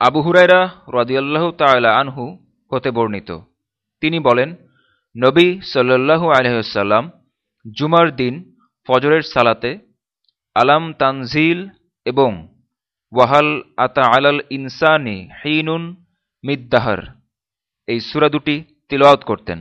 আবু হুরাইরা রদিয়াল্লাহ তাল্লাহ আনহু হতে বর্ণিত। তিনি বলেন, নবী সাল্লু আলহ্লাম জুমার দিন ফজরের সালাতে আলাম তানজিল এবং ওয়াহাল আতা আলাল ইনসানি হিনুন মিদ্দাহর, এই সুরা দুটি তিলওয়াত করতেন।